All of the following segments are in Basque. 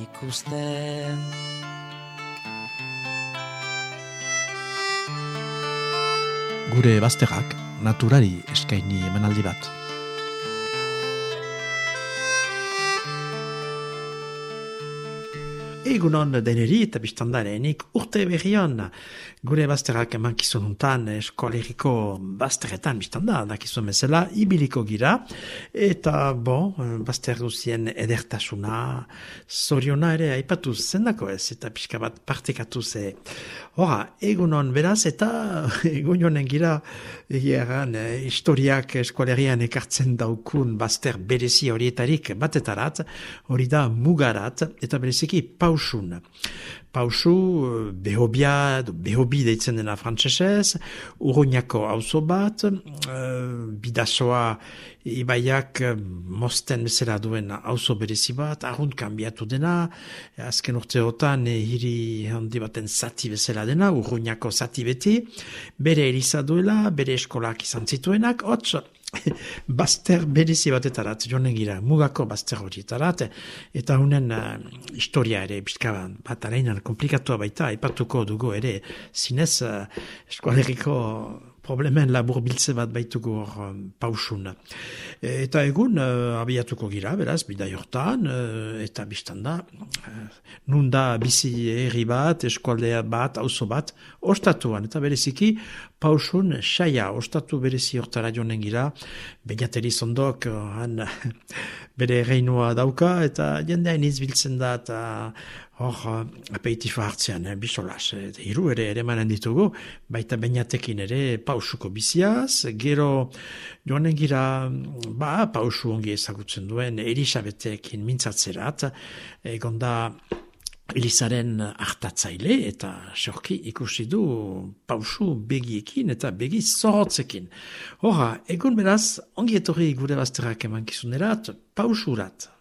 ikusten. Gure bazterrak naturari eskaini emanaldi bat. Egunon deneri eta biztandarenik urte berrian gure bazterrak eman kizununtan eskoaleriko bazterretan biztanda dakizun bezala ibiliko gira. Eta bon, bazter duzien edertasuna zoriona ere aipatu zendako ez eta pixka bat partekatu ze. Ora, egunon beraz eta egunonen gira egeran historiak eskualerian ekartzen daukun bazter berezi horietarik batetarat hori da mugarat eta bereziki pausun pausu, eh, behobia, behobi deitzen dena frantzesez, urruñako auzo bat, uh, bidazoa ibaiak eh, mosten bezala duen auzo berezi bat, arrunt kanbiatu dena, azken urteotan e, hiri handi baten zati bezala dena, urruñako zati beti, bere eriza duela, bere eskolak izan zituenak, hotz, Baster berezi batetarat, jonen gira, mugako baster horietarat, eta hunen uh, historia ere, bizka bat areinan komplikatua baita, ipatuko dugu ere, zinez, uh, eskualeriko problemen labur biltze bat baitugu hor um, pausun. eta egun, uh, abiatuko gira, beraz, bida jortan, uh, eta biztanda, uh, nunda bizi herri bat, eskualdea bat, auzo bat, ostatuan, eta bereziki, pausun, saia, ostatu berezi hortara jonen gira, bainateri zondok, han, bere reinua dauka, eta jendeain izbiltzen da, eta hor apeitifa hartzean, eh, bisolas, eh, hiru ere ere manen ditugu, baita bainatekin ere pausuko biziaz, gero joanen gira, ba, pausu ongi ezagutzen duen, Elisabetekin mintzatzerat, egon da Elizaren hartatzaile eta sorki ikusi du pausu begiekin eta begi zorrotzekin. Hora, egun beraz, ongi etorri gure bazterrak eman kizunerat, pausurat.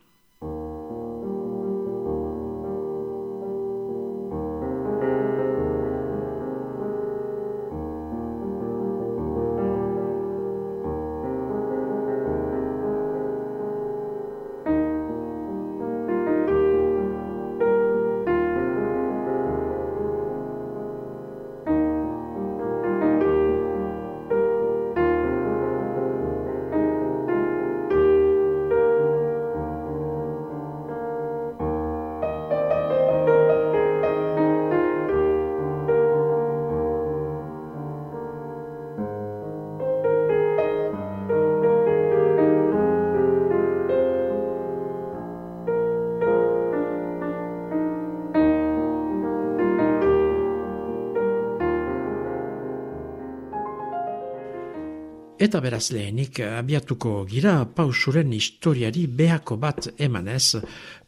Eta beraz lehenik, abiatuko gira pausuren historiari behako bat emanez,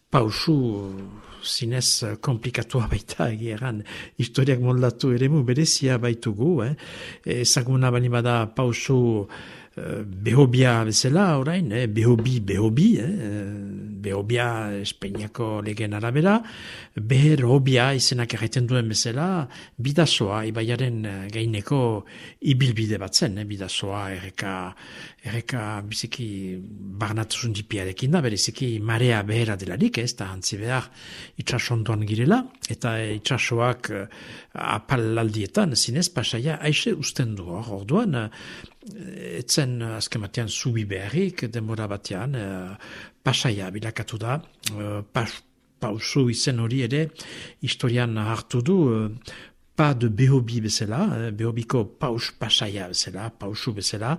pausu zinez komplikatua baita egieran historiak moldatu ere mu berezia baitugu, eh? ezaguna bani bada pausu behobia bezala orain, eh, behobi, behobi, eh, behobia espeiniako legen arabera, behobia izenak erraiten duen bezala, bidazoa, ibaiaren eh, gaineko ibilbide bat zen, eh, bidazoa erreka, erreka biziki barnatuzun jipiarekin da, bereziki marea behera delarik, ez da hantzi behar itxasondoan girela, eta itxasoak eh, apalaldietan, zinez, pasaia, aixe usten du, orduan, etzen azken batean zubi beharrik, denbora batean, uh, pasaia bilakatu da, uh, pausu izen hori ere, historian hartu du, uh, pa de behobi bezala, behobiko paus pasaia bezala, pausu bezala,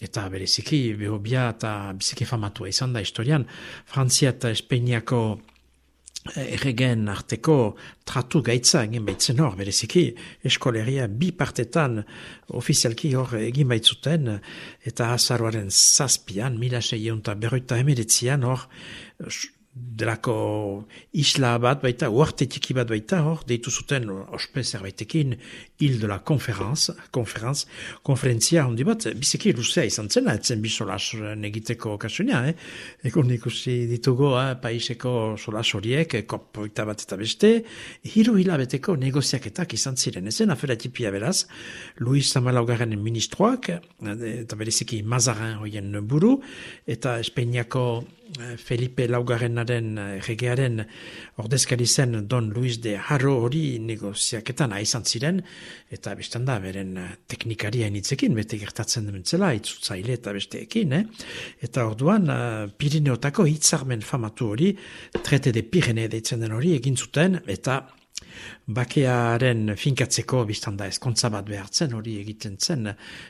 eta bereziki behobia eta biziki famatua izan da historian, Frantzia eta Espeiniako erregen arteko tratu gaitza egin baitzen hor, bereziki eskoleria bi partetan ofizialki hor egin baitzuten eta azaroaren zazpian, mila seionta berroita emeretzian hor delako isla bat baita, uarte txiki bat baita, hor, deitu zuten ospe zerbaitekin hil de la konferanz, konferanz, konferentzia hondi bat, bizeki luzea izan zena, etzen bi solas negiteko kasunia, eh? Eko ikusi ditugu, eh, paiseko solas horiek, kop bat eta beste, hiru hilabeteko negoziaketak izan ziren, ezen afera tipia beraz, Luis Zamalaugarren ministroak, eta bereziki Mazarin hoien buru, eta Espeiniako Eh, Felipe Laugarrenaren eh, regearen ordezkari zen Don Luis de Haro hori negoziaketan aizan ziren, eta bestan da, beren eh, teknikaria initzekin, bete gertatzen dementzela, itzutzaile eta besteekin, eh? eta orduan Pirineotako hitzarmen famatu hori, trete de Pirene deitzen den hori egin zuten, eta bakearen finkatzeko biztan da ezkontza bat behartzen hori egiten zen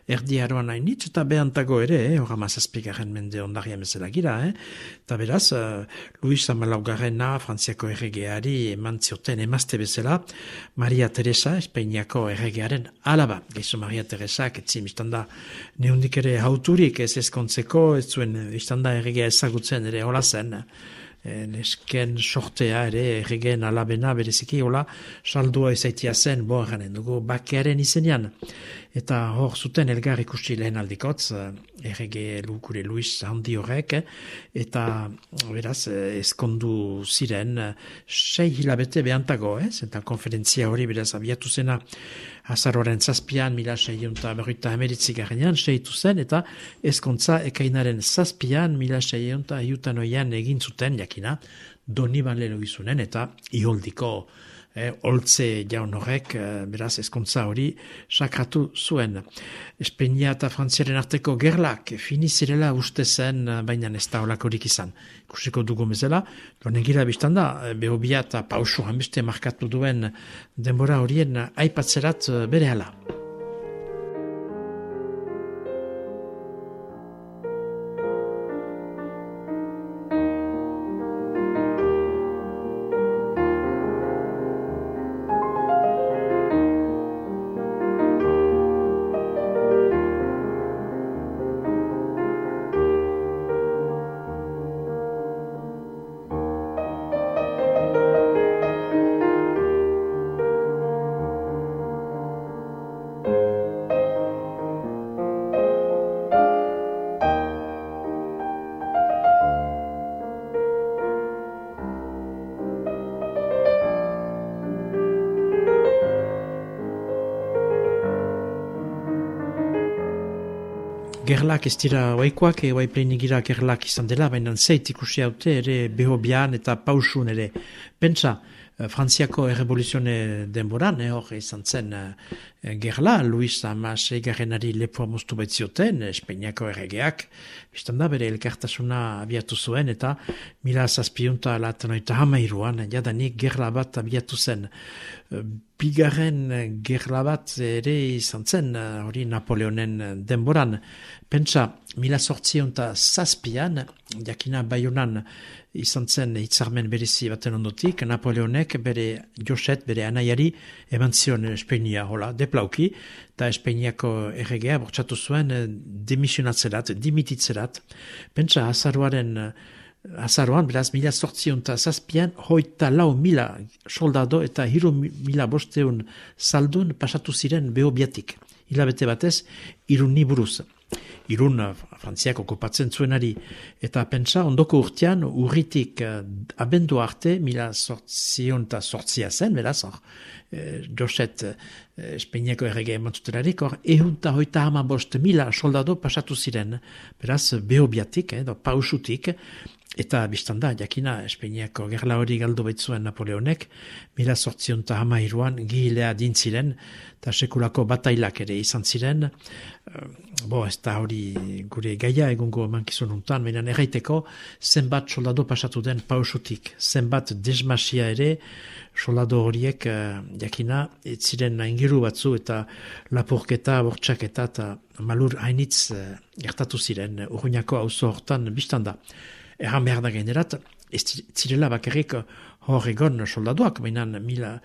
erdiaroan hainitz eta behantago ere, eh, hor amazazpigaren mende ondaria mesela gira, eh? eta beraz, uh, Luis Amalaugarrena, Frantziako erregeari eman zioten emazte bezala, Maria Teresa, Espeiniako erregearen alaba, gaizu Maria Teresa, etzi biztan da neundik ere hauturik ez ezkontzeko, ez zuen biztan da erregea ezagutzen ere hola zen, nesken sortea ere erregen alabena bereziki hola saldua izaitia zen bo dugu bakearen izenean eta hor zuten elgar ikusti lehen aldikotz errege lukure Luis handi horrek eta beraz eskondu ziren sei hilabete behantago eh? zenta konferentzia hori beraz abiatu zena Azaroren zazpian, mila seionta berruita emeritzi garenean, seitu zen, eta ezkontza ekainaren zazpian, mila seionta oian egin zuten, jakina, doni balero izunen, eta iholdiko eh, oltze jaun horrek, eh, beraz, ezkontza hori, sakratu zuen. Espeinia eta Frantziaren arteko gerlak finizirela uste zen, eh, baina ez da holakorik izan. Kusiko dugu mezela, lonegira biztan da, eh, behobia eta pausu hanbeste markatu duen denbora horien aipatzerat bere hala. Gerlak ez dira oaikoak, e, oai gira gerlak izan dela, baina zeit ikusi haute ere beho bian eta pausun ere. Pentsa, Eh, Frantziako errevoluzione denboran, eh, hor izan zen uh, gerla, Luis Amas egarrenari lepoa moztu baitzioten, Espeiniako erregeak, biztan da bere elkartasuna abiatu zuen, eta mila zazpiunta laten oita hamairuan, jadanik gerla bat abiatu zen. Bigarren gerla bat ere izan zen, hori Napoleonen denboran, pentsa, mila sortzionta zazpian, jakina baiunan, izan zen hitzarmen berezi baten ondotik, Napoleonek bere Joset, bere anaiari, eman zion Espeinia, hola, deplauki, eta Espeiniako erregea bortxatu zuen eh, demisionatzerat, dimititzerat. Pentsa, azaruaren, azaruan, beraz, mila sortzion eta zazpian, hoita lau mila soldado eta hiru mila bosteun saldun pasatu ziren behobiatik. Hilabete batez, irun buruz irun eh, frantziak okupatzen zuenari. Eta pentsa, ondoko urtean, urritik uh, abendu arte, mila sortzion eta sortzia zen, beraz, hor, eh, Joset uh, Espeiniako errege emantzutelarik, hor, ehunta hoita hama bost mila soldado pasatu ziren, beraz, behobiatik, eh, pausutik, Eta biztan da, jakina, Espeiniako gerla hori galdu baitzuen Napoleonek, mila sortzion eta hama gihilea dintziren, eta sekulako batailak ere izan ziren, bo, ez da hori gure gaia egungo mankizun untan, menan erraiteko zenbat soldado pasatu den pausutik, zenbat desmasia ere soldado horiek uh, jakina, ez ziren ingiru batzu eta lapurketa, bortxaketa eta malur hainitz uh, gertatu ziren urruñako auzo hortan biztan da. Erran behar da generat, ez zirela bakarrik hor egon soldaduak, mainan mila,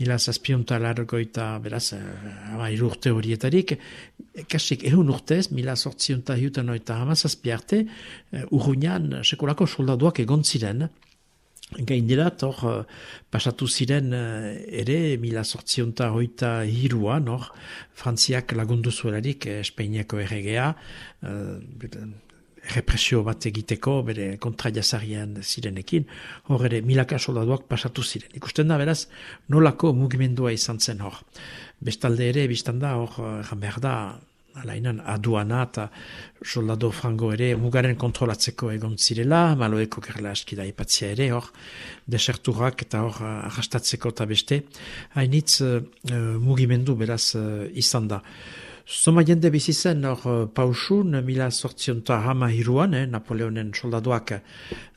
mila zazpionta largo eta beraz, hama irurte horietarik, kasik ehun urtez, mila sortzionta hiutan oita hama zazpiarte, urruñan sekolako soldaduak egon ziren, gaindirat, hor, uh, pasatu ziren ere, mila sortzionta hoita hiruan, hor, Frantziak lagundu zuelarik eh, Espainiako erregea, represio bat egiteko, bere kontra jazarian zirenekin, hor ere milaka soldaduak pasatu ziren. Ikusten da, beraz, nolako mugimendua izan zen hor. Bestalde ere, biztan da, hor, egan behar da, alainan, aduana eta soldado frango ere mugaren kontrolatzeko egon zirela, maloeko gerla askida ipatzia ere, hor, deserturak eta hor, arrastatzeko eta beste, hainitz uh, mugimendu beraz uh, izan da. Zoma jende bizizen hor uh, pausun, mila sortzionta hama hiruan, eh, Napoleonen soldaduak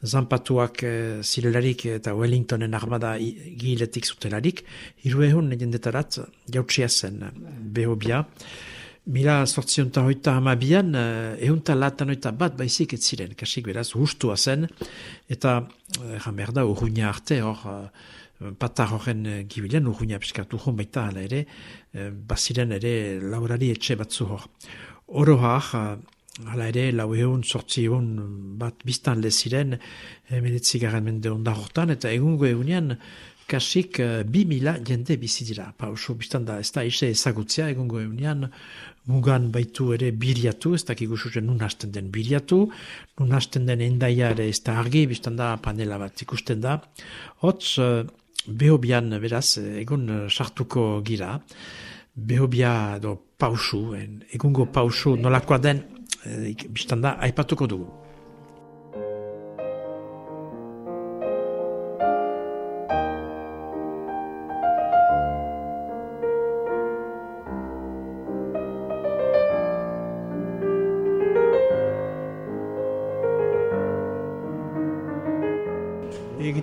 zanpatuak eh, zirelarik eta Wellingtonen armada giletik zutelarik, hiru ehun jendetarat jautsia zen behobia. Mila sortzionta hoita hama bian, ehunta latan hoita bat baizik ez ziren, kasik beraz, hustua zen, eta, egan behar da, urruina arte hor, patar horren uh, gibilean, urruina piskatu hon baita ala ere, uh, baziren ere laurari etxe batzu hor. Oro har, uh, hala ere, lau egun, sortzi egun bat biztan leziren, emedetzi garen mende ondar hortan, eta egungo egunean, kasik bi mila jende bizidira. Pa oso biztan da, ez da ise ezagutzea egungo egunean, mugan baitu ere biriatu, ez dakik usuzen nun hasten den biriatu, nun hasten den endaia ere ez da argi, biztan da panela bat ikusten da. Hotz, Behobian, beraz, egun eh, sartuko gira. Behobia do pausu, egungo pausu nolakoa den, e, biztanda, aipatuko dugu.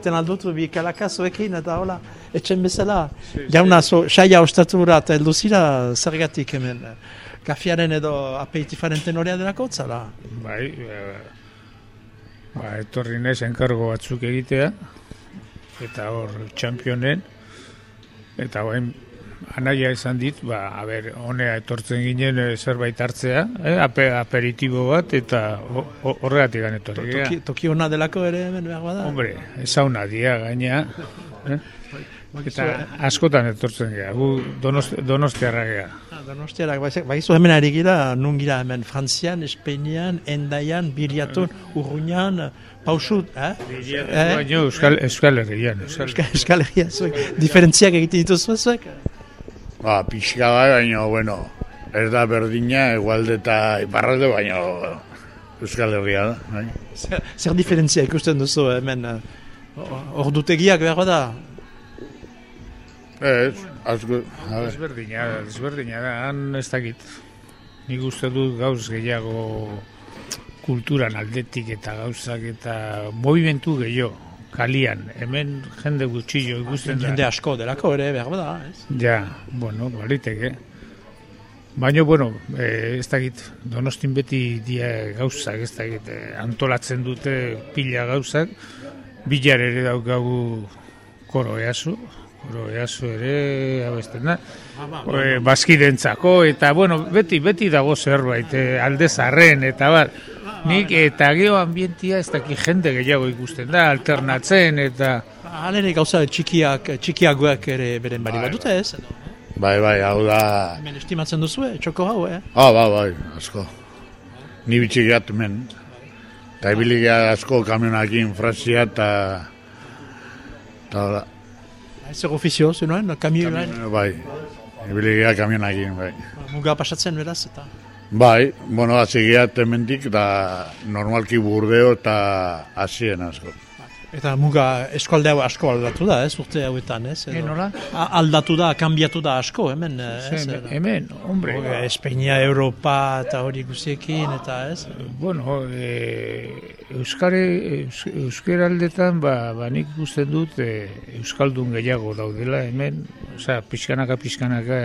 Egiten aldut, bi kalakazoekin eta hola, etxen bezala. Jauna, so, saia ostatu eta eldu zira zergatik hemen. Kafiaren edo apeitifaren tenorea delako zara? Bai, e, ba, etorri naiz enkargo batzuk egitea, eta hor, txampionen, eta hain anaia esan dit, ba, a ber, honea etortzen ginen e, zerbait hartzea, eh, aperitibo bat, eta horregatik gan etorri. Toki, toki hona delako ere hemen behar bada? Hombre, ezauna dia gaina. Eh? Eta askotan etortzen gara, gu donostiarra gara. Ah, donostiarra, bai zu hemen ari gira, nun gira hemen, Frantzian, Espeinian, Endaian, Biriatun, Urruñan, Pausut, eh? Eh? baino, Euskal, Euskal Herrian. Euskal, Euskal Herrian, diferentziak egiten dituzu zuek? Ba, pixka bai, baina, bueno, ez da berdina, egualde eta iparralde, baina Euskal Herria da. Bai. Zer, zer diferentzia ikusten duzu hemen, hor dutegiak behar da? Ez, asko... Ez berdina, ez berdina da, han ez dakit. Nik uste dut gauz gehiago kulturan aldetik eta gauzak eta movimentu gehiago kalian, hemen jende gutxillo ikusten da. Jende asko delako ere, behar da, ez? Ja, bueno, baliteke. Baina, bueno, eh, ez dakit, donostin beti dia gauzak, ez dakit, eh, antolatzen dute pila gauzak, bilar ere daukagu koro eazu, koro eazu ere, abesten da, eh, baskidentzako, eta, bueno, beti, beti dago zerbait, eh, alde zarren, eta bar, Nik eta geo ambientia ez daki jende gehiago ikusten da, alternatzen eta... Halere gauza txikiak, txikiagoak ere beren bari bat dute ez? Bai, bai, hau da... Hemen estimatzen duzu, eh? txoko hau, eh? Ah, bai, bai, asko. Ni bitxigat men. Eta ibiligia asko kamionakin frazia eta... Eta da... Ez zer ofizio, zenuen, kamionakin? Bai, ibiligia kamionakin, bai. Muga pasatzen beraz, eta... Bai, bueno, hasi gehat hemendik da normalki burdeo eta hasien asko. Eta muga eskualde asko aldatu da, ez, urte hauetan, ez? Edo, nola? Aldatu da, kanbiatu da asko, hemen, ez? hemen, hombre. Espeinia, Europa eta hori guztiekin, eta ez? Bueno, e, Euskare, Euskara aldetan, ba, ba nik guztien dut, e, Euskaldun gehiago daudela, hemen, osea, pixkanaka, pixkanaka,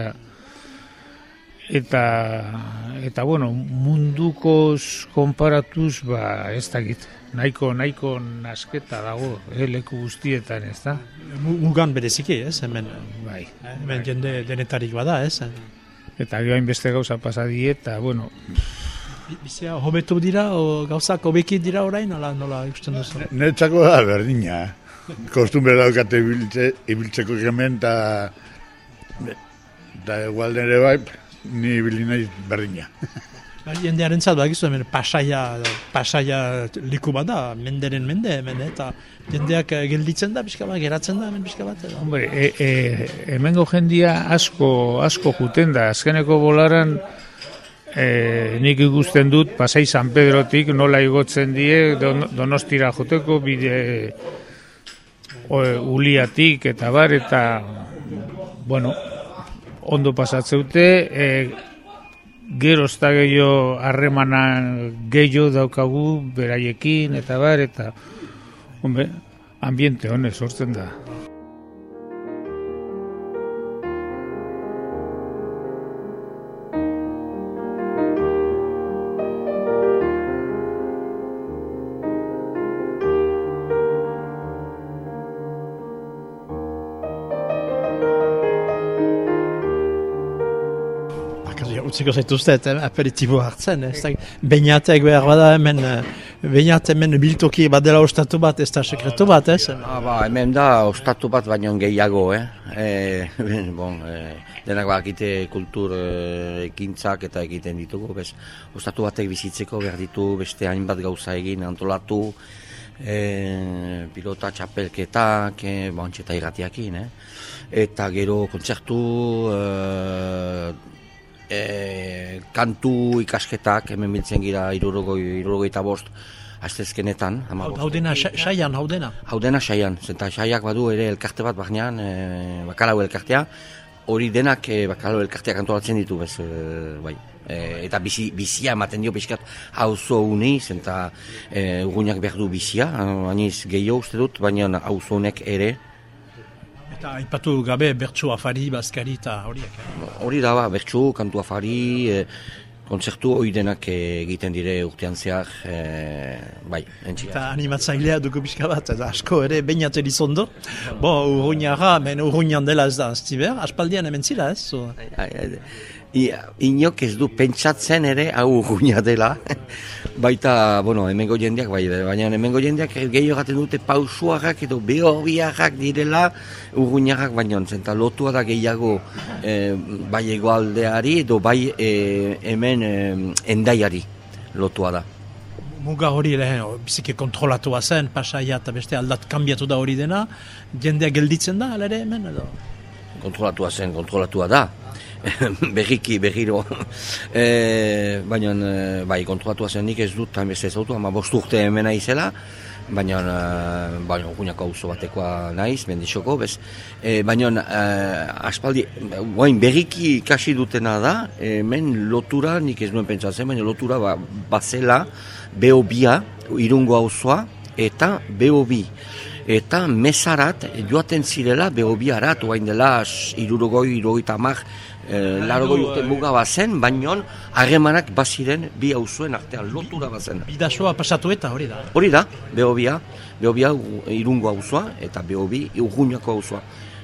eta eta bueno, mundukoz konparatuz ba ez dakit. Nahiko nahiko nasketa dago eh, leku guztietan, ez da? Mugan bereziki, ez? Hemen bai, hemen bai. jende denetarik bada, ez? Eta gero beste gauza pasa eta bueno, Bizia, hobetu dira, o gauzak hobeki dira orain, nola, nola ikusten duzu? Netzako da berdina, eh? kostumbre daukate ibiltze, ibiltzeko hemen, eta eta igual ere bai, ni ibili naiz berdina. Ba, jendearen zat, bakizu hemen pasaia, pasaia liku bat da, menderen mende hemen, eta jendeak eh, gelditzen da, pixka bat, geratzen da, hemen pixka bat, edo. Hombre, e, e, hemengo jendia asko, asko juten da, azkeneko bolaran e, nik ikusten dut Pasai San Pedrotik nola igotzen die don, donostira joteko bide o, uliatik eta bar eta bueno, ondo pasatzeute e, gero ez da gehiago harremana gehiago daukagu beraiekin eta bar eta hombre, ambiente honez sortzen da. Utziko zaituztet, eh, aperitibo hartzen, ez da, beinatek behar bada hemen, eh, beinat hemen biltoki bat dela ostatu bat, ez da sekretu bat, ez? Ah, ba, hemen da ostatu bat baino gehiago, eh? E, bon, e, denak bakite kultur ekintzak eta egiten ditugu, bez, ostatu batek bizitzeko behar ditu beste hainbat gauza egin antolatu, e, pilota txapelketak, e, bon, irratiakin, eh? Eta gero kontzertu, e, e, kantu ikasketak, hemen biltzen gira irurogoi, eta bost, astezkenetan, Hau dena, sa- saian, hau dena. Hau dena saian, zenta saiak badu ere elkarte bat bahnean, e, bakalau elkartea, hori denak e, bakalau elkarteak antolatzen ditu bez, e, bai. E, eta bizi, bizia ematen dio pixkat auzo uni, zenta e, urgunak behar du bizia, aniz gehiago uste dut, baina auzo honek ere, Eta aipatu gabe bertsu afari, bazkari eta horiek. Eh? hori da, ba, bertsu, kantu afari, e, kontzertu hori denak e, egiten dire urtean zehar, e, bai, entxia. Eta animatzailea dugu pixka bat, eta asko ere bainat elizondo. Bo, urruñara, men urruñan dela ez da, aztiber, aspaldian hemen zila ez? So, inok ez du pentsatzen ere hau urguina dela. Baita, bueno, hemengo jendeak, bai, baina hemengo jendeak gehiago gaten dute pausuarrak edo behobiarrak direla urguinarrak baino, zenta lotua da gehiago e, bai egoaldeari edo bai e, hemen e, endaiari lotua da. muga hori lehen, o, biziki kontrolatua zen, pasaia eta beste aldat kanbiatu da hori dena, jendea gelditzen da, ala ere hemen, edo? kontrolatua zen, kontrolatua da. berriki, berriro. e, baina, e, bai, kontrolatua zen nik ez dut, hain beste zautu, ama bost urte hemen naizela, baina, e, baina, guñako auzo batekoa naiz, mendixoko, bez. E, baina, aspaldi, guain, berriki ikasi dutena da, hemen lotura, nik ez nuen pentsatzen, baina lotura ba, bazela, beho bia, irungo auzoa, eta beho bi eta mesarat joaten zirela behobiarat, oain dela irurogoi, irurogoi tamak, e, larogoi urte muga bazen, baino harremanak baziren bi auzuen artean lotura bazen. Bidasoa pasatu eta hori da. Hori da, behobia, behobia irungo auzoa eta behobi urguñako auzoa.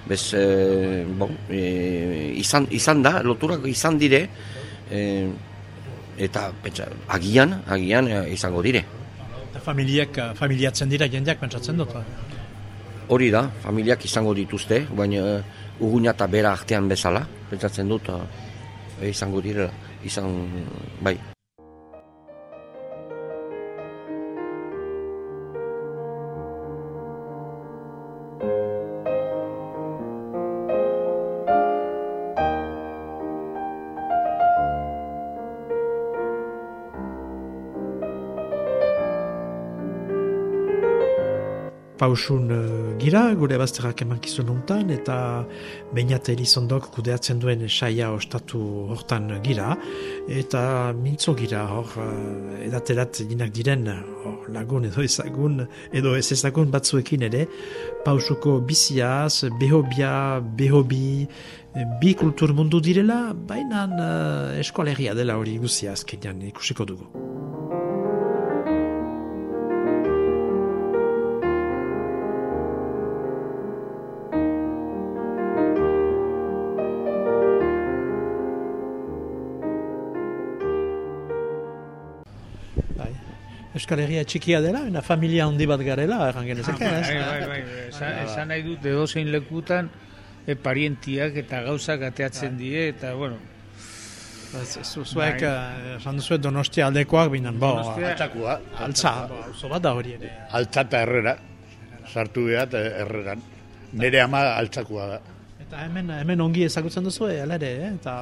Bez, e, bon, e, izan, izan da, loturak izan dire, e, eta pentsa, agian, agian e, izango dire. Eta familiak, eh, familiatzen dira jendeak pentsatzen dut. Hori da, familiak izango dituzte, baina urguña eta bera artean bezala, pentsatzen dut, uh, izango direla, izan, bai. pausun uh, gira, gure bazterrak emankizun hontan, eta bainat elizondok kudeatzen duen saia ostatu hortan gira, eta mintzo gira hor, uh, edaterat dinak diren hor, lagun edo ezagun, edo ez ezagun batzuekin ere, pausuko biziaz, behobia, behobi, bi kultur mundu direla, baina uh, eskolegia dela hori guzia azkenean ikusiko dugu. Euskal Herria txikia dela, ena familia handi bat garela, erran genezake, Bai, ez? bai, bai, esan, esan nahi dut edozein lekutan e, parientiak eta gauzak ateatzen die eta bueno, Ez- zu- Zuek, eh, esan duzu donostia aldekoak binen, bo, Donostia- Altzakua, altza, auzo bat da hori ere. altza eta herrera. Sartu behat herreran. Nere ama altzakua da. Eta hemen, hemen ongi ezagutzen duzu, eh, ala ere, eh? Eta,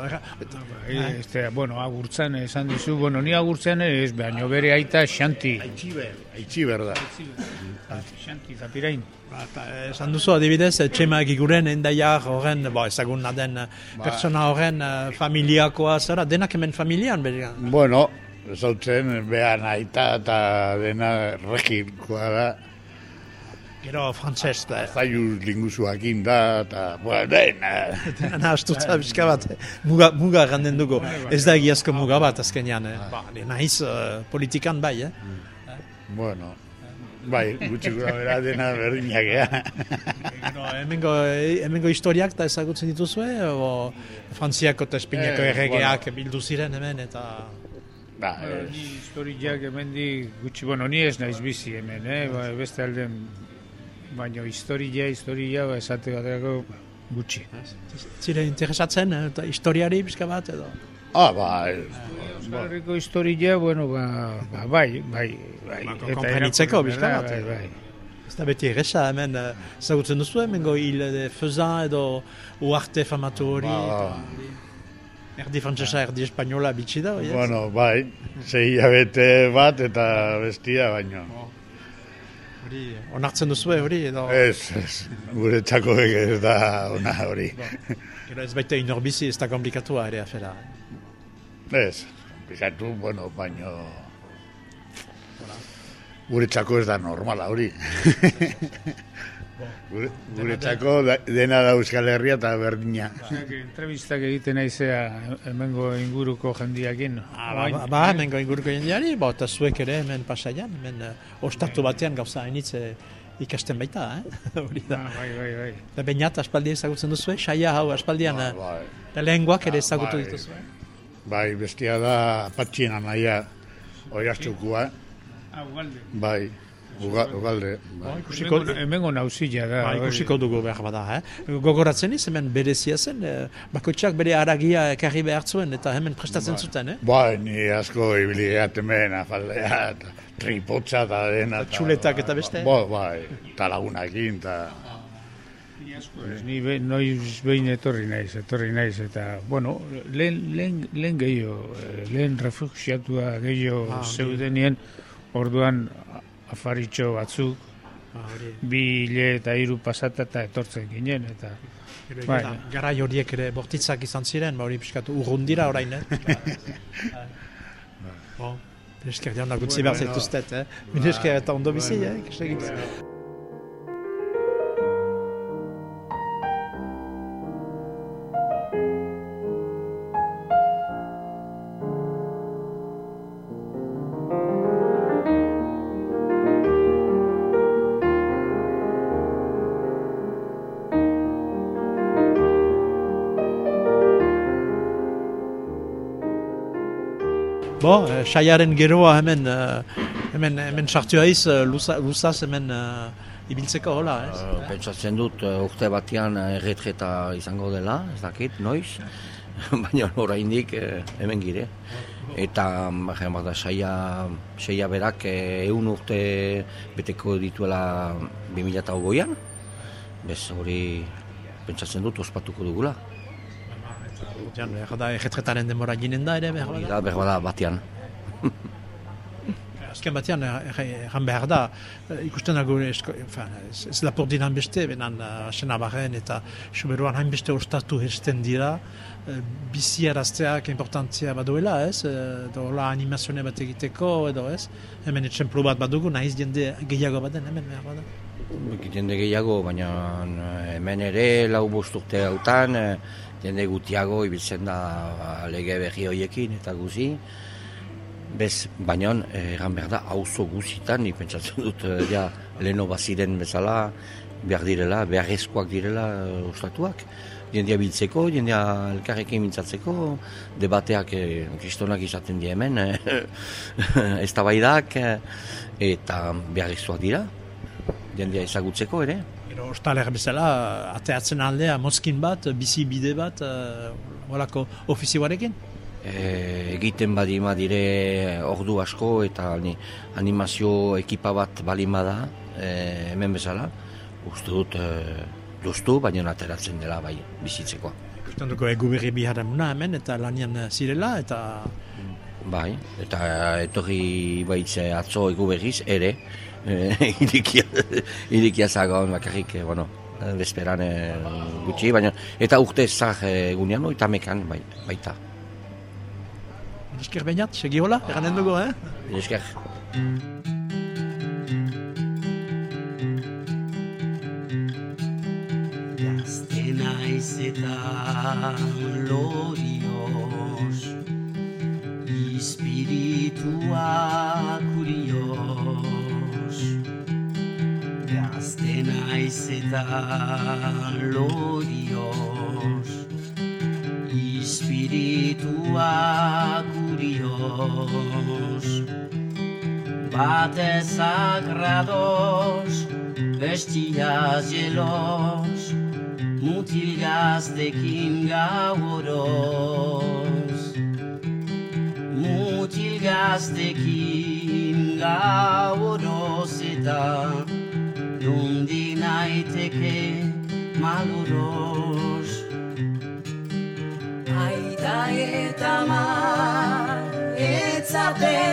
eta, bai, este, bueno, agurtzan esan dizu, bueno, ni agurtzan ere ez, baino bere aita Xanti. Aitziber. Aitziber da. Xanti, zapirain. Ba, eta, eh, esan duzu adibidez, eh, txema egiguren endaiak horren, bo, ezaguna den eh, pertsona horren eh, familiakoa zara, denak hemen familian bere. Bueno, zautzen, behan aita eta dena regikoa da. Gero frantzes, da. Zaiuz linguzuakin da, eta, bueno, dena. Dena astutza bizka bat, eh, muga, muga ganden dugu. Ez da egiazko muga bat azkenean, eh? Ba, naiz eh, politikan bai, eh? Bueno, bai, gutxi gura bera dena berdinak, ea. Gero, hemengo, eh, hemengo historiak eta ezagutzen dituzue, o Frantziako eta Espainiako Eh, erregeak bildu ziren hemen, eta... Ba, ni historiak hemen di, gutxi, bueno, ni ez naiz bizi hemen, eh? ba, beste alden, baino historia, historia, ba, esate baterako gutxi. Zire interesatzen, eh, eta historiari bizka bat, edo... Ah, ba. Euskal Herriko historia, bueno, ba, ba, bai, bai, bai. Ba, pixka behar bat, eh. Bai, bai. Ez da beti erresa, hemen eh, ezagutzen duzu, hemengo hil de Fezan edo uarte famatu hori, Ba, erdi frantzesa, erdi espainola bitxi da? Bueno, bai, zei hilabete bat eta bestia baino. Hori, onartzen duzu hori, edo... Ez, ez, gure txako ez da ona hori. Gero ez baita inor bizi, ez da komplikatua ere afera. Ez, pikatu, bueno, baino... Gure txako ez da normala hori. gure, gure txako da, dena da Euskal Herria eta berdina. Entrevistak egiten naizea hemengo inguruko jendiakin. Ah, ba, ba, ba, hemengo inguruko jendeari, ba, eta zuek ere hemen pasaian, hemen uh, ostatu batean gauza hainitz eh, ikasten baita, eh? Hori da. Ah, bai, bai, bai. Da bainat aspaldi ezagutzen duzu, saia hau aspaldian, Ba, ba, bai. da lehengoak ere ezagutu bai. dituzu. bai, bestia da patxina naia oiraztukua, Ah, bai, ugalde. Bai. Ikusiko, Hemengo, nauzila da. ba, ikusiko dugu behar bada, eh? Gogoratzen iz, hemen berezia zen, eh, bakoitzak bere aragia ekarri behar zuen, eta hemen prestatzen zuten, eh? Bai, ni asko ibili gehat hemen, afaldea, eta tripotza eta dena. Eta txuletak eta beste? Bo, bai, eta lagunakin, eta... Ni be, noiz behin etorri naiz, etorri naiz, eta, bueno, lehen, lehen, lehen gehiago, eh, lehen refugiatua gehiago Ah, zeudenien, orduan afaritxo batzuk, Ba, hori. bi hile eta hiru pasata eta etortzen ginen, eta Gero Bai. gara, garai horiek ere bortitzak izan ziren, ba hori pixkatu urrundira orain, eh? Bon, esker dian da gutzi behar zaituztet, eh? Mine esker eta ondo bizi, eh? Bo, eh, saiaren geroa hemen, eh, hemen, hemen sartu haiz, eh, luzaz hemen eh, ibiltzeko hola, ez? Pentsatzen dut urte batean erretreta izango dela, ez dakit, noiz, baina oraindik hemen gire. Eta, baina bat da, saia, saia berak eh, ehun urte beteko dituela 2008an, bez hori pentsatzen dut ospatuko dugula. Jan, behar da, egetretaren denbora ginen da ere, behar da. da, berbada batean. Azken batean, erran behar da, eh, ikusten dago, ez, ez lapor dinan beste, benan asen abarren eta soberuan hainbeste ostatu hesten dira, eh, bizi arazteak importantzia baduela, ez? Eh, Edo hola animazione bat egiteko, edo ez? Hemen etxemplu bat badugu, nahiz jende gehiago baden, hemen behar bada. jende gehiago, baina eh, hemen ere lau bost urte hautan, eh, jende gutiago ibiltzen da ba, lege berri horiekin eta guzi. Bez, baina eh, egan behar da, auzo guzitan, nik pentsatzen dut, eh, ja, leheno baziren bezala, behar direla, beharrezkoak direla uh, ostatuak. Jendea biltzeko, jendea elkarrekin mintzatzeko, debateak eh, kristonak izaten die hemen, eh, ez tabaidak, eh, eta beharrezkoak dira, jendea ezagutzeko ere. Gero, ostaler bezala, ateatzen aldea, mozkin bat, bizi bide bat, uh, olako ofizioarekin? E, egiten badima dire ordu asko eta ni, animazio ekipa bat balima da e, hemen bezala. Uste dut e, duztu baina ateratzen dela bai bizitzeko Ikusten duko egu berri biharamuna hemen eta lanian zirela eta bai eta etorri baitze atzo egu berriz ere e, irikia, irikia zagoen bakarrik e, bueno, bezperan e, gutxi baina eta urte zah egunean eta mekan bai, baita Esker bainat, segi hola, eranen dugu, eh? Esker. Gazte naiz eta lorioz lorioz Ispiritua curiosos Bate sagrados Bestias hielos Mutilgas de gauros Mutilgas de gauros Eta maloros Aita eta ma etzaten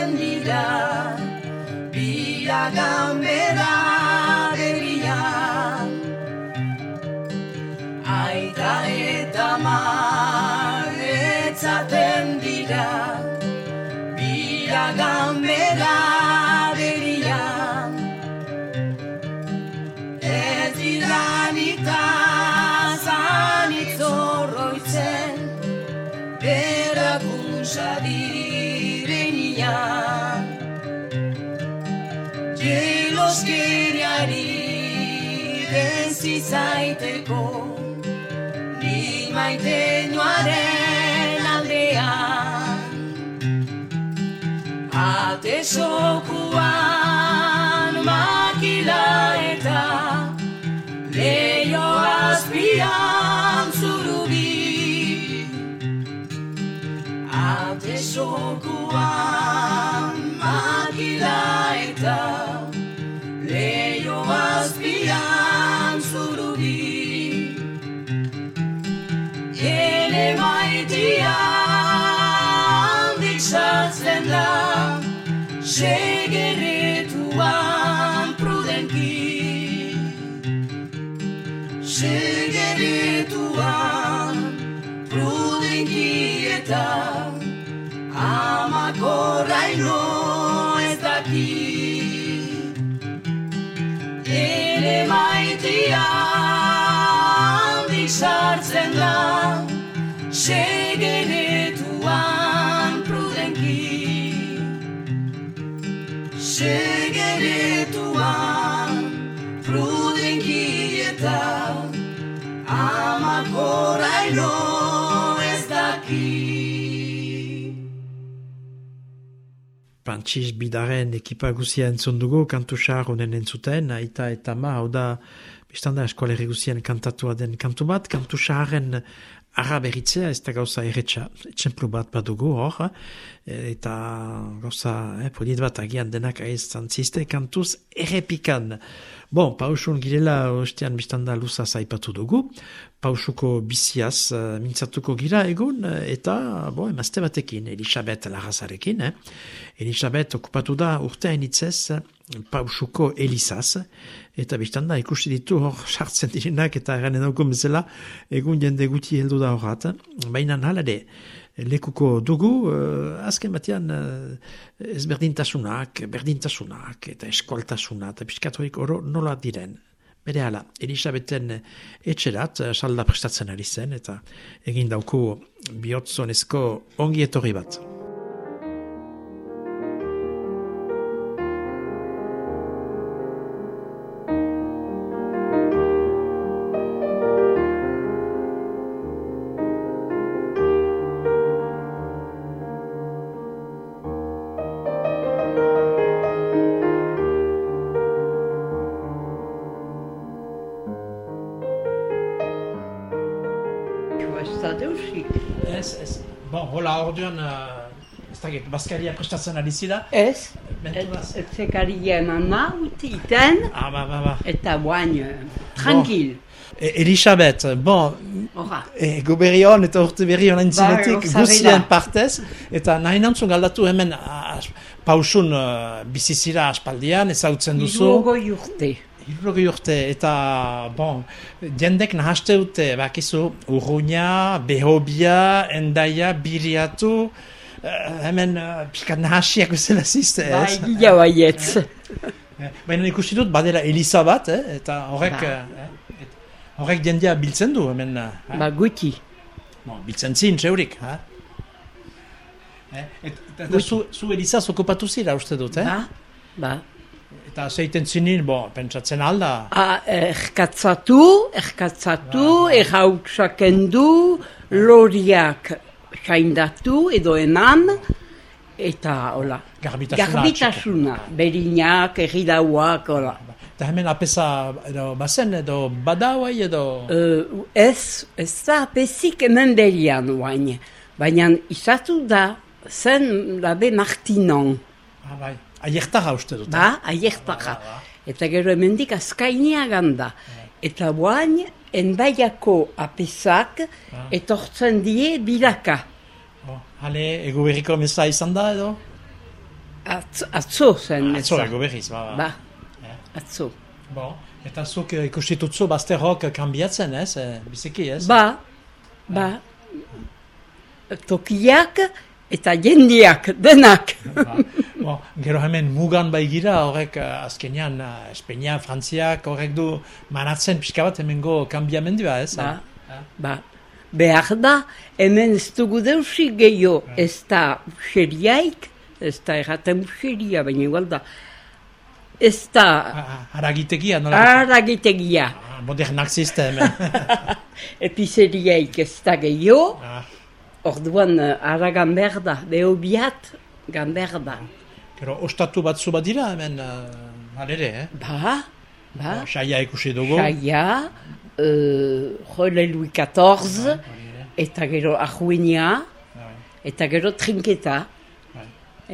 Jeloskeriari Benzi zaiteko Ni maite noaren aldean Ate sokuan makila eta Leio azpian zurubi. Ate Amakorraino ez daki Ere maitia handik sartzen da Segeretuan prudenki. Segeretuan prudenki eta Amakoraino ez daki Pantxiz bidaren ekipa guzia entzun dugu, kantu xar honen entzuten, aita eta ma, hau da, biztanda eskoleri guzien kantatua den kantu bat, kantu xarren arra beritzea, ez da gauza erretxa, etxemplu bat badugu hor, eta gauza, eh, polit bat agian denak aiz zantziste, kantuz errepikan. Bon, pausun girela, ostean biztanda luza zaipatu dugu, pausuko biziaz uh, mintzatuko gira egun, eta, bo, emazte batekin, Elisabet Larrazarekin, eh? Elisabet okupatu da urtean itzez pausuko Elisaz, eta biztanda ikusi ditu hor sartzen direnak eta eranen dauko bezala, egun jende guti heldu da horrat, baina halade, lekuko dugu, uh, azken batean uh, ezberdintasunak, berdintasunak eta eskoltasuna, eta piskatorik oro nola diren. Bere hala, Elisabeten etxerat, salda prestatzen ari zen, eta egin dauko bihotzonezko ongi etorri bat. Ez da deusik. Ez, ez. Bon, hola, orduan, uh, ez dakit, Baskaria prestatzen ari zira. Ez, ez zekaria eman naut iten, Ah, ba, ba, ba. eta guain, eh, tranquil. E, Elisabeth, bon, e, goberri hon eta urte berri hon entzinetik Bai, guzien da. partez, eta nahi nantzun galdatu hemen as, pausun uh, bizizira aspaldian, ezagutzen duzu. Irugoi urte. Hirurogei urte, eta, bon, jendek nahaste dute, bakizu, urruña, behobia, endaia, biriatu, eh, hemen uh, pixkat nahasiak bezala zizte, Bai, ez? gila baietz. Eh, Baina ikusi dut, badela Elisa bat, eh? eta horrek, Ba. eh, horrek jendea biltzen du, hemen, eh? Ba, guti. bon, biltzen zin, zeurik, ha? Eh? Et, eta, eta zu, zu Elisa okupatu zira, uste dut, eh? Ba, ba. Eta zeiten zinin, bon, pentsatzen alda, A, erkatzatu, erkatzatu, errautsak endu, loriak saindatu edo eman, eta hola. garbitasuna. Garbitasuna, berinak, erridauak, hola. Eta hemen apesa edo bazen edo badauai edo... Uh, ez, ez da pezik hemen berian oain, baina izatu da zen labe Martinon, Ah, bai. Aiertara uste dut. ba, aiertaka. Eta gero hemendik azkainia ganda. Eta oain, enbaiako apesak, etortzen die bilaka. Oh, hale, ego berriko meza izan da edo? Atzo, atzo zen Atzo, meza. ego berriz, ba, ba. Ba, atzo. Bon. Eta zuk eh, ikustitutzu bazterrok kanbiatzen, ez? Eh, biziki, ez? Ba, ba, tokiak eta jendiak, denak. Ba. Bon, gero hemen mugan baigira, horrek eh, azkenean uh, Espeinia, Frantziak, horrek du manatzen pixka bat hemengo kanbiamendua, ez? Ba, ba, behar da, hemen ez dugu deusik gehiago, ez da useriaik, ez da erraten useria, baina igual da, ez da Ah, Haragitegia, nola? haragitegia, Ah, modernak ziste hemen. epizeriaik ez da gehiago, ah, orduan eh, haragan behar da, beho biat, gan behar da. gero, ostatu batzu bat dira hemen, uh, halere, eh? Ba, ba, Saia ikusi dugu. Saia, uh, Jole Louis XIV, eta gero Ajuenia, eta gero Trinketa, Bai.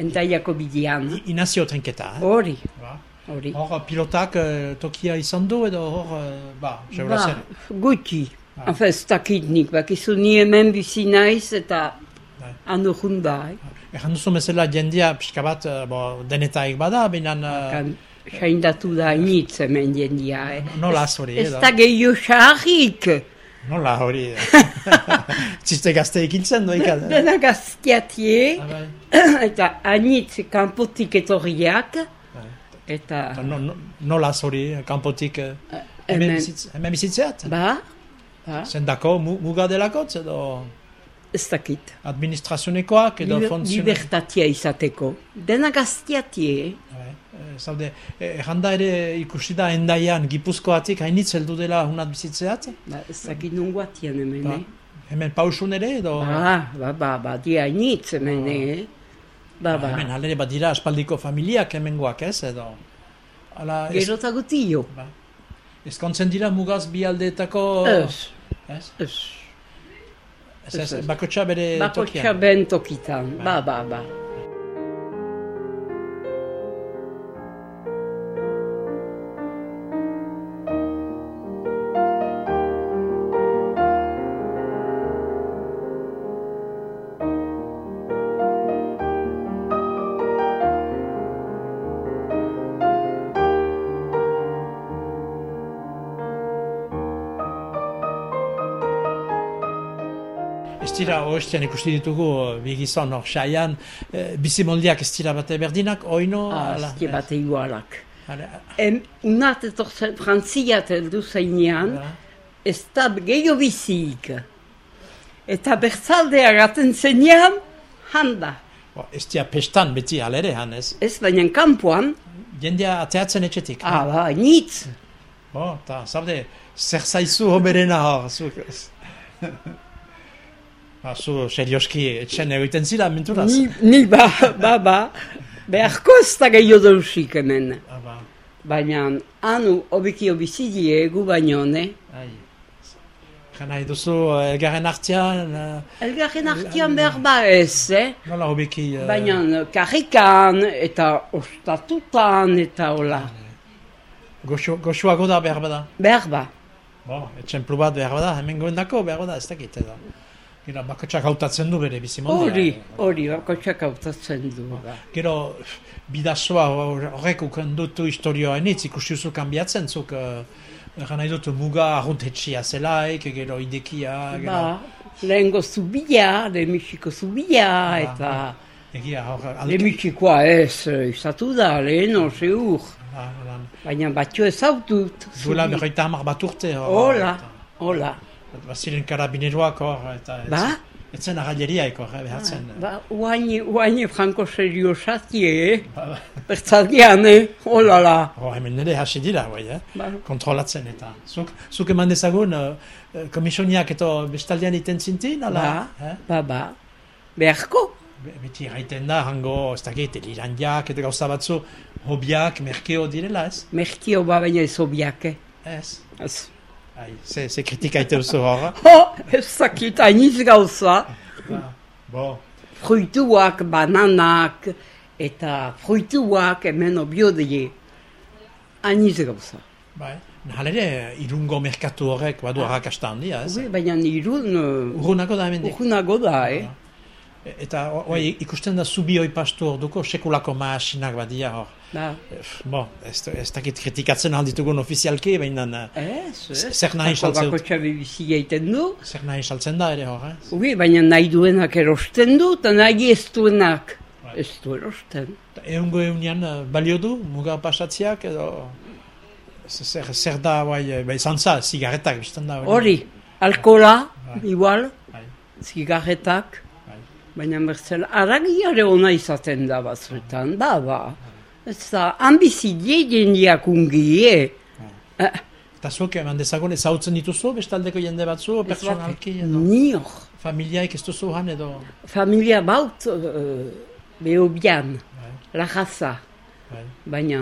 entaiako bidean. I- Inazio trinketa, eh? Hori, Ba. hori. Hor pilotak eh, tokia izan du edo hor, eh, ba, seura Ba, guti. Enfin, ez dakit nik, bakizu ni hemen bizi naiz eta Bai. handu junda, eh? Ejan duzu mesela jendia pixka bat, eh, bo, denetaik bada, binan uh, saindatu da initz hemen jendia, eh? nola hori, Ez da gehiago xarrik, Nola hori. Txiste gazteik hiltzen du ikan. dena gaztiatie, Ah, eta anitz kanpotik etorriak, eta... No, no, nola hori, kanpotik, eh, hemen, hemen bizitzeat? Ba, ba, Zendako, mu, muga delakotz edo ez dakit. administrazionekoak edo Liber, funtzionekoak? libertatia izateko. Dena gaztiatie, Bai, eh, Zaude, eh, erranda ere ikusi da endaian gipuzkoatik hainitz heldu dela hunat bizitzeat? ba, ez dakit nunguatian hemen, Ba, eh? hemen pausun ere edo? Ba, ba, ba, ba, dia initz hemen, eh? Ba, ba, Hemen halere bat dira aspaldiko familiak hemengoak ez edo? Ala, ez, gero eta gutio. ba, ezkontzen dira mugaz bi aldeetako... Ez, Ez? ez. Ez, ez, bakotxa bere Bakotxa tokian. ben tokitan, ba, ba, ba. Ez dira, oestean ikusti ditugu bi gizon hor saian, eh, bizimoldiak ez dira bate berdinak, oino... Ah, ala, ez die bat igualak. ala, Em, unat etortzen frantziat heldu zeinean, ez da gehiago bizik. Eta bertzaldea gaten zenean, handa. bo, ez dira pestan beti alere, han ez? Ez baina kanpoan, Jendea ateatzen etxetik. ah, ba, nitz. Bo, eta, zabde, zer zaizu hoberena hor, zu... ba, zu, serioski, etxen egiten zira, menturaz? Ni, ni ba, ba, ba, beharko ez da gehiago dausik hemen. Ah, ba, Baina, anu, obikio bizidie egu baino, ne? ai. Nahi duzu, eh, elgarren artean, eh, Elgarren artian behar ba ez, eh? nola hobeki... eh, Baina karrikan eta ostatutan eta hola. Goxo, goxoago da behar bada. Behar ba. Bo, etxemplu bat behar bada, hemen goendako behar bada, ez dakit edo. Gero, bakotxak hautatzen du bere bizimondo. Hori, hori, bakotxak hautatzen du. Gero, bidazoa hor- horrek ukendutu historioa enitz, ikusi duzu kanbiatzen, zuk, uh, nahi dut muga arruntetxia zelaik, gero idekia, gero... Ba, lehengo zubia, lehenbiziko zubia, eta Egia, hor, lehenbizikoa ez, eh, izatu da, leheno, zeur. Ba, lan, Baina batxo ez hautut. Duela berroita hamar bat urte. Hola, hola. Baziren karabineroak hor, eta... ez- Ba? Etzen arraileriaik hor, eh, behatzen. Ba, uaini, uaini franko serio satie, eh? Bertzadian, eh? Hola la. Oh, hemen nire hasi dira, bai, eh? Ba. kontrolatzen eta. Zuk, zuk eman dezagun, uh, komisoniak eto bestaldean iten zintin, ala? Ba, Eh? ba, ba. Beharko? Be- Beti gaiten da, hango, ez dakit, elirandiak eta gauza batzu, hobiak, merkeo direla, ez? Merkio ba baina ez obiak, eh? Ez. Ez. Ai, ze, ze kritika ite duzu hor. Ho, ez dakit hainiz gauza. Bo, Fruituak, bananak, eta fruituak hemen obio die. Hainiz gauza. bai. Nahalere, irungo merkatu horrek, badu arrakasta handia, ez? Ui, baina nirun uh, Urrunako da hemendik. urgunago da, eh? Eta, oi, ikusten da zubioi pastu hor duko, sekulako maasinak badia hor. Ba, Bo, ez, ez dakit kritikatzen alditugun ofizialki, baina ez, ez. Zer nahi saltzen? Bako txabe bizi egiten du. zer nahi saltzen da ere hor, eh? Ui, baina nahi duenak erosten du, eta nahi ez duenak. Ez du erosten. Eungo eunian eh, balio du, muga pasatziak edo... Zer, zer da, bai, eh, bai, zantza, zigarretak, bizten da. Hori, alkola, igual, Bai. zigarretak, Bai. baina bertzen, aragiare ona izaten da batzuetan, ba, ba. Ez da, ambizidie jendiak ungi, eh? Eh, Eta zuek eman dezagun ezautzen dituzu, bestaldeko jende batzu, personalki, edo Nior, familiaik ez duzu han, edo... familia baut, uh, behobian, la jaza, Bai. baina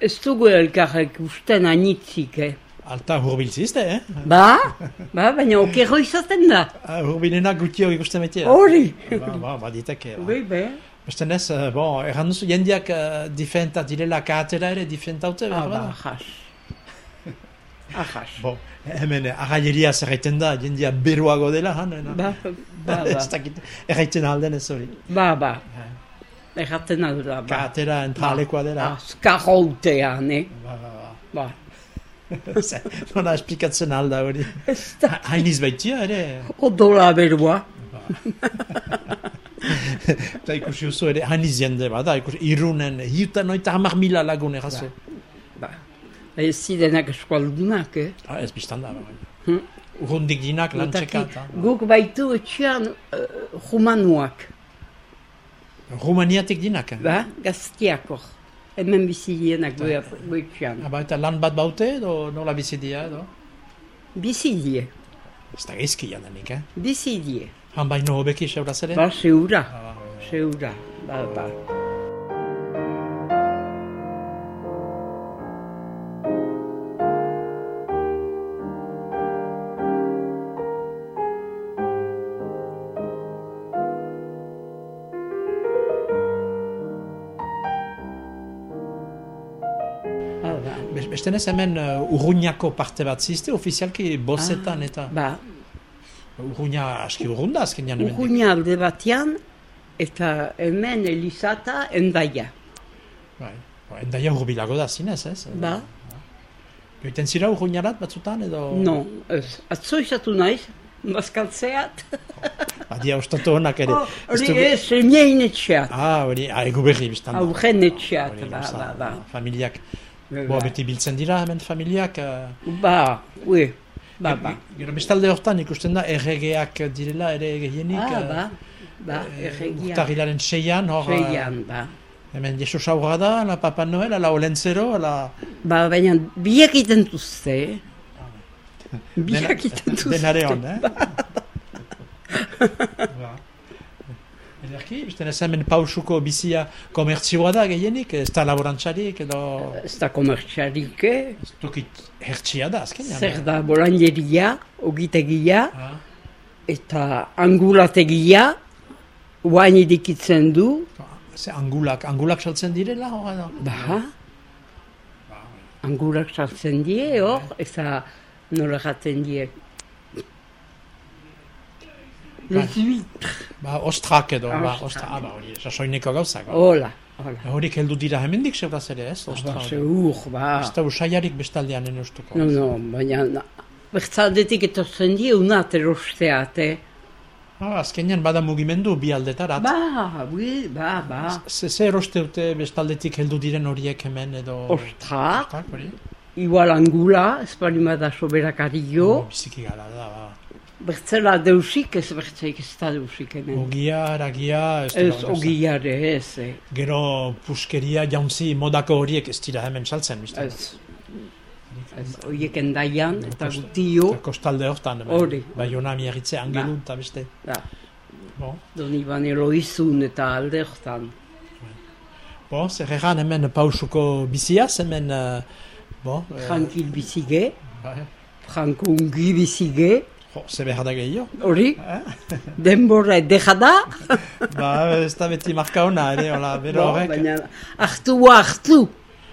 ez dugu elkarrek usten anitzik, eh? Alta hurbiltzizte, eh? Ba, ba, baina okero izaten da. Ah, Hurbilenak gutio ikusten betia. Hori. Ba, ba, ba, diteke. ba. Ui, be. Beste nez, eh, bon, erran duzu, jendiak uh, difenta direla kaatera ere, difentaute, Ah, behar ba, bada? ahas. Ahas. Bo, hemen eh, arraileria zerraiten da, jendia beruago dela, han, ena? Ba, ba, ez ba. dakit, erraiten alden ez hori. Ba, ba. Erraten aldera, ba. Kaatera entralekoa dela. Azkarrautean, eh? Ba, ba, ba. Ba. Nola esplikatzen alda hori. Ez da. Ha- Hainiz baitia ere. Odola berua. Eta ikusi duzu ere, hainiz jende bada, ikusi, irunen, hiutan noita hamar mila lagun errazu. Ba. Ez zidenak eskualdunak, eh? Ah, ez biztan da. Bai. Hm. Urrundik dinak lan txekat. Guk baitu etxean uh, humanuak, Rumaniatik dinak. eh? ba? Gaztiakor. Hemen bizidienak gu gu etxean. Ah, ba, eta lan bat baute edo nola bizidia edo? Bizidie. Ez da geizki jadanik, eh? Bizidie. Han baino hobeki seuraz ere? Ba, seura. Ah, Seura. Ba, ba. Ba, ba. Be- Beste nez hemen uh, urruñako parte bat zizte, ofizialki bozetan eta Ba, urruña aski urrunda azkenean hemen. urruña alde batean, eta hemen Elizata endaia. Bai. Ba, Endaia urbilago da zinez, ez? Ba, Joiten zira urruñarat batzutan edo? no, ez. Atzo izatu naiz, bazkaltzeat. Badia ostatu honak ere. Oh, Hori dugu- ez, emiein etxeat. Ah, hori, ah, egu berri biztan da. Aurren etxeat, ba, ba, ba. Familiak. Ba, Bo, beti biltzen dira hemen familiak. Uh, Ba, ue, ba, ba. Gero bestalde hortan ikusten da erregeak direla ere gehienik. Ah, eh, ba, ba, eh, erregia. Urtarrilaren seian, hor... eh, Seian, ba. Hemen Jesus aurra da, la Papa Noel, la Olentzero, la... Ba, baina biak iten duzte, eh? Biak iten duzte. Denare hon, eh? Ba. Ederki Ederki, bisten ez hemen pausuko bizia komertzioa da gehienik, ez da laborantzarik edo... Ez da komertxarik, eh? Ez hertsia da, azkenean. zer da bolanjeria, ogitegia, Ah, eta angulategia, guain idikitzen du, ze angulak, angulak saltzen direla, hor, edo? ba, angulak sartzen die, hor, eta nola jaten die. Les huîtres, Ba, ostrak edo, ba, Ostrak. ostra, ah, ba, hori, sasoineko gauzak. ba. hola. Horik heldu dira hemendik zeugaz ere, ez? Ba, Ostra, hori. Seur, ba. Ez da usaiarik bestaldean enostuko. No, no, baina, na, bertzaldetik etortzen die unat erosteat, eh? Ah, azkenean bada mugimendu bi aldetarat. Ba, bui, ba, ba. Ze, ze eroste dute bestaldetik heldu diren horiek hemen edo... Ostrak, hori? igual angula, ez balimada soberakario, Oh, biziki gara da, ba. Bertzela deusik, ez bertzeik ez da deusik hemen. Ogia, aragia, ez Ez ogiare ez, eh. Gero puskeria jauntzi modako horiek ez dira hemen saltzen, bizta? ez. Ez, oiek endaian, eta gutio, Kostalde hortan. Hori. Bai, jona miagitze, angelun, eta beste. da, Bo, don iban eloizun eta alde hortan. bo zer egan hemen pausuko biziaz, hemen, uh, bo, eh, Frankil bizige, bai, Franko ungi bizige, jo, ze behar gehiago. hori, denbora deja da, ba, ez da beti marka hona, ere, hola, bero horrek. baina hartu hartu.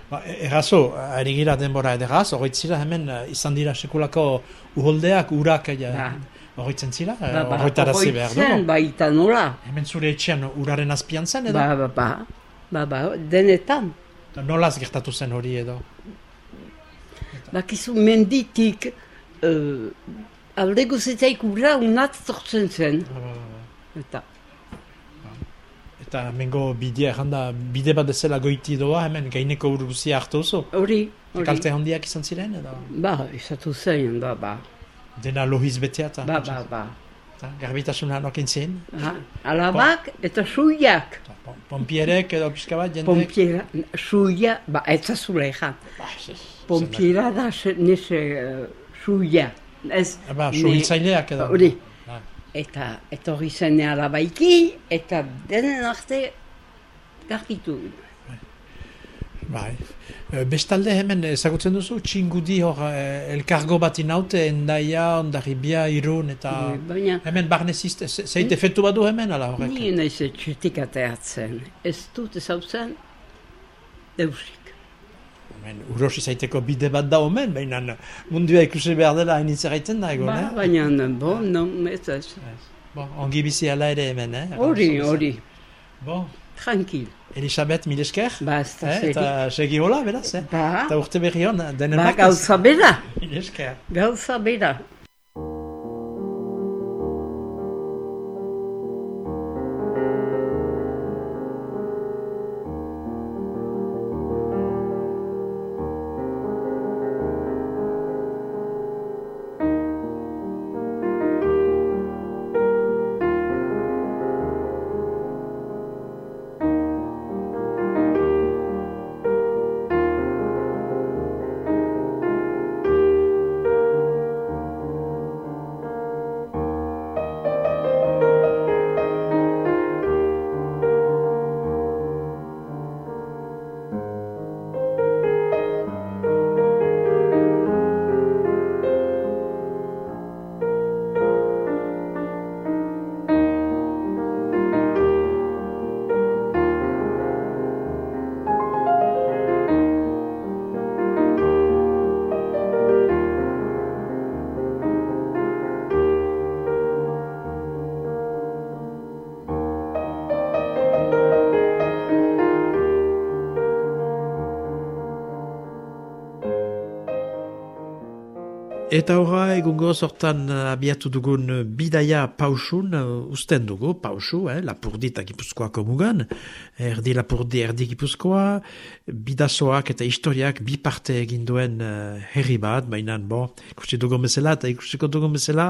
Ba, errazo, ari gira denbora edegaz, horretzira hemen eh, izan dira sekulako uholdeak, urak, ja, Ba. horretzen zira, eh, Ba, ba, horretarazi behar ogoitzen, du. baita nola. Hemen zure etxean uraren azpian zen, edo? Ba, ba, ba, ba, ba, denetan. Nolaz gertatu zen hori edo? Bakizu menditik, uh, alde guzetaik ura unat tortzen zen. Eta, Eta mengo bidea janda, bide bat dezela goiti doa, hemen gaineko ur guzia hartu oso. hori, hori. Kalte handiak izan ziren, edo? Ba, izatu zen, ba, ba, Dena lohiz betea, eta ba, ba, ba. eta garbitasuna nokin zen. Ha, alabak eta suiak. Eta pom- Pompierek edo pixka bat, jendek. Pompiera, suia, ba, ez. Ba, ze- Pompiera da se- nese uh, suia. Ez, Ba, ne- suhiltzaileak edo. Hori. Ba. Eta etorri zen alabaiki, eta denen arte garkitu. Bai. E, Bestalde hemen ezagutzen duzu, txingudi hor eh, elkargo bat inaute, endaia, ondarribia, irun, eta Baina, hemen barneziste, ze- zeit efektu badu hemen, ala horrek? ni naiz etxetik ateatzen. Ez dut ez hau zen, deusik. Hemen, urosi zaiteko bide bat da omen, baina mundua ikusi behar dela hain egiten da egon, Ba, eh? baina, bo, no, ez ez. Bo, ongi bizi ala ere hemen, eh? Hori, hori, Bo, tranquil. Elisabeth, mil esker, Ba, ez da eh? eta segi hola, beraz, eh? Ba, Eta urte berri hon, denen ba, gauza bera, Mil esker. gauza bera. Eta horra egungo sortan eh, abiatu dugun eh, bidaia pausun uh, usten dugu, pausu, eh, lapurdi eta gipuzkoako mugan, erdi lapurdi erdi gipuzkoa, bidazoak eta historiak bi parte egin duen uh, herri bat, baina bo, ikusi dugun bezala eta ikusiko dugun bezala,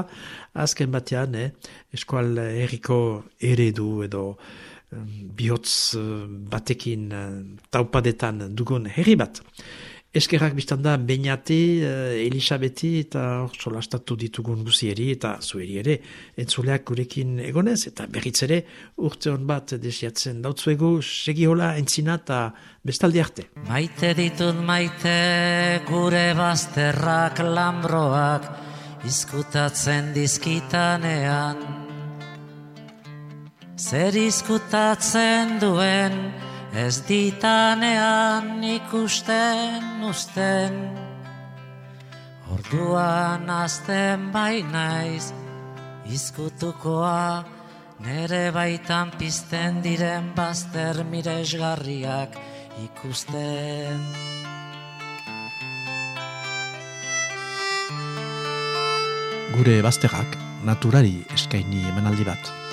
azken batean, eh, eskual eh, herriko eredu edo um, bihotz uh, batekin uh, taupadetan dugun herri bat. Eskerrak biztan da, Beñate, uh, Elisabeti eta hor solastatu ditugun guzieri eta zueri ere entzuleak gurekin egonez eta berriz ere urte hon bat desiatzen dautzuegu segi hola entzina eta bestaldi arte. Maite ditut maite gure bazterrak lambroak izkutatzen dizkitanean. Zer izkutatzen duen ez ditanean ikusten usten. Orduan azten bai naiz, izkutukoa nere baitan pizten diren bazter miresgarriak ikusten. Gure bazterrak naturari eskaini emanaldi bat.